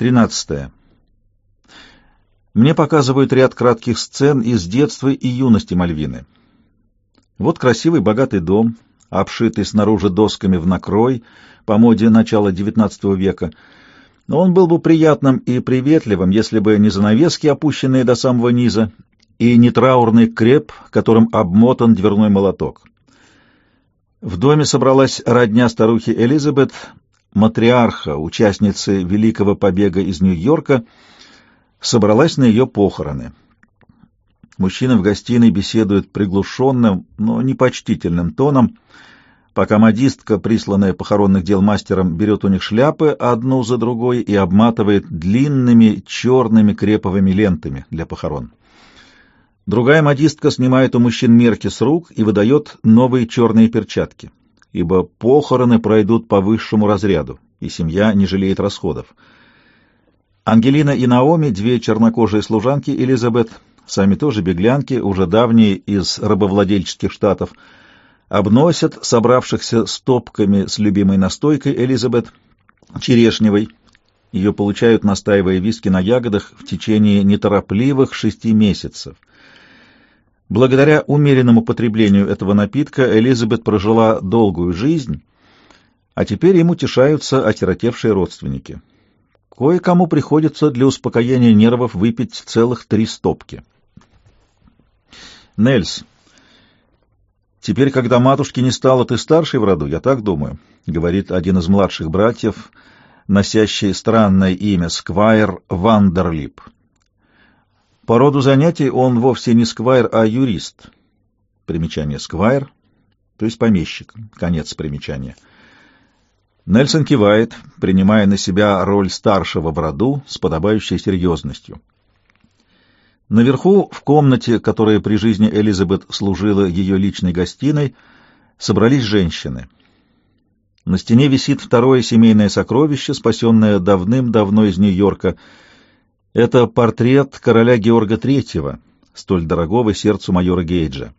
Тринадцатое. Мне показывают ряд кратких сцен из детства и юности Мальвины. Вот красивый богатый дом, обшитый снаружи досками в накрой, по моде начала XIX века. Но он был бы приятным и приветливым, если бы не занавески, опущенные до самого низа, и не траурный креп, которым обмотан дверной молоток. В доме собралась родня старухи Элизабет, матриарха, участницы Великого побега из Нью-Йорка, собралась на ее похороны. Мужчины в гостиной беседуют приглушенным, но непочтительным тоном, пока модистка, присланная похоронных дел мастером, берет у них шляпы одну за другой и обматывает длинными черными креповыми лентами для похорон. Другая модистка снимает у мужчин мерки с рук и выдает новые черные перчатки ибо похороны пройдут по высшему разряду, и семья не жалеет расходов. Ангелина и Наоми, две чернокожие служанки Элизабет, сами тоже беглянки, уже давние из рабовладельческих штатов, обносят собравшихся стопками с любимой настойкой Элизабет, черешневой. Ее получают, настаивая виски на ягодах, в течение неторопливых шести месяцев — Благодаря умеренному потреблению этого напитка Элизабет прожила долгую жизнь, а теперь ему тешаются осиротевшие родственники. Кое-кому приходится для успокоения нервов выпить целых три стопки. Нельс, теперь, когда матушки не стало, ты старший в роду, я так думаю, — говорит один из младших братьев, носящий странное имя Сквайр Вандерлип. По роду занятий он вовсе не сквайр, а юрист. Примечание сквайр, то есть помещик. Конец примечания. Нельсон кивает, принимая на себя роль старшего в роду с подобающей серьезностью. Наверху, в комнате, которая при жизни Элизабет служила ее личной гостиной, собрались женщины. На стене висит второе семейное сокровище, спасенное давным-давно из Нью-Йорка — это портрет короля Георга III, столь дорогого сердцу майора Гейджа.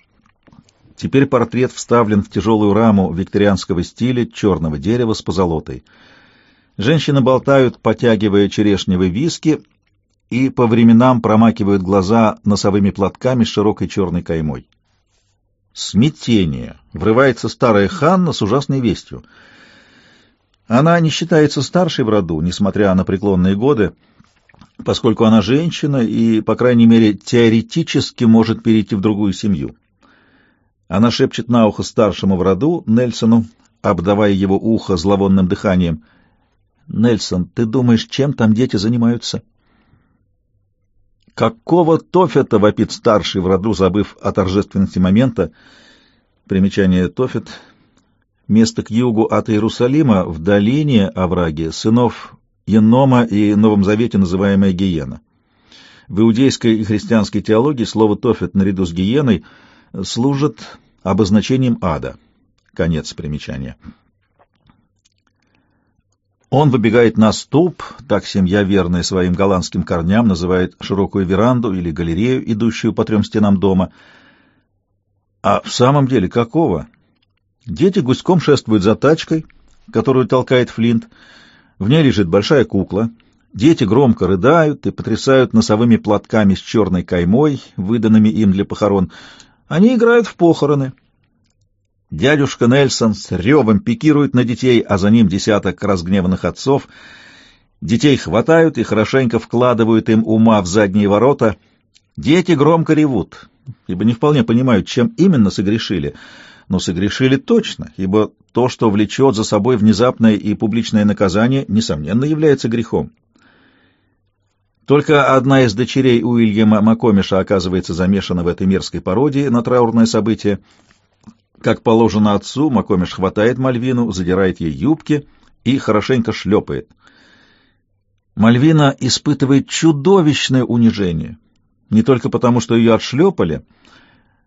Теперь портрет вставлен в тяжелую раму викторианского стиля черного дерева с позолотой. Женщины болтают, потягивая черешневые виски, и по временам промакивают глаза носовыми платками с широкой черной каймой. Смятение. Врывается старая Ханна с ужасной вестью. Она не считается старшей в роду, несмотря на преклонные годы, поскольку она женщина и, по крайней мере, теоретически может перейти в другую семью. Она шепчет на ухо старшему в роду, Нельсону, обдавая его ухо зловонным дыханием. «Нельсон, ты думаешь, чем там дети занимаются?» «Какого тофета?» — вопит старший в роду, забыв о торжественности момента. Примечание Тофет — место к югу от Иерусалима, в долине овраги, сынов Енома и Новом Завете называемая гиена. В иудейской и христианской теологии слово «тофет» наряду с гиеной служит обозначением ада. Конец примечания. Он выбегает на ступ, так семья, верная своим голландским корням, называет широкую веранду или галерею, идущую по трем стенам дома. А в самом деле какого? Дети гуськом шествуют за тачкой, которую толкает Флинт, в ней лежит большая кукла. Дети громко рыдают и потрясают носовыми платками с черной каймой, выданными им для похорон. Они играют в похороны. Дядюшка Нельсон с ревом пикирует на детей, а за ним десяток разгневанных отцов. Детей хватают и хорошенько вкладывают им ума в задние ворота. Дети громко ревут, ибо не вполне понимают, чем именно согрешили — но согрешили точно, ибо то, что влечет за собой внезапное и публичное наказание, несомненно является грехом. Только одна из дочерей Уильяма Макомиша оказывается замешана в этой мерзкой пародии на траурное событие. Как положено отцу, Макомиш хватает Мальвину, задирает ей юбки и хорошенько шлепает. Мальвина испытывает чудовищное унижение, не только потому, что ее отшлепали —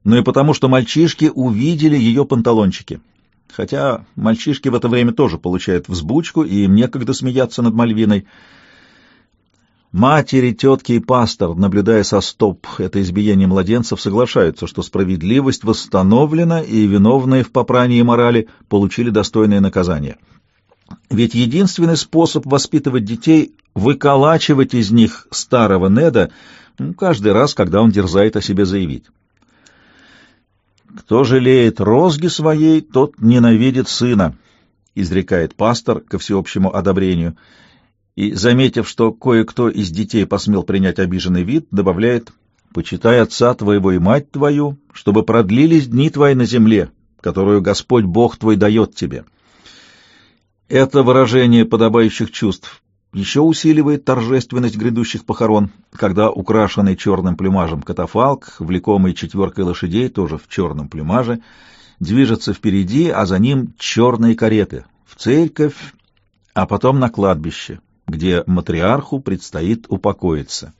но и потому, что мальчишки увидели ее панталончики. Хотя мальчишки в это время тоже получают взбучку, и им некогда смеяться над Мальвиной. Матери, тетки и пастор, наблюдая со стоп это избиение младенцев, соглашаются, что справедливость восстановлена, и виновные в попрании морали получили достойное наказание. Ведь единственный способ воспитывать детей — выколачивать из них старого Неда ну, каждый раз, когда он дерзает о себе заявить. «Кто жалеет розги своей, тот ненавидит сына», — изрекает пастор ко всеобщему одобрению, и, заметив, что кое-кто из детей посмел принять обиженный вид, добавляет «Почитай отца твоего и мать твою, чтобы продлились дни твои на земле, которую Господь Бог твой дает тебе». Это выражение подобающих чувств еще усиливает торжественность грядущих похорон, когда украшенный черным плюмажем катафалк, влекомый четверкой лошадей, тоже в черном плюмаже, движется впереди, а за ним черные кареты в церковь, а потом на кладбище, где матриарху предстоит упокоиться.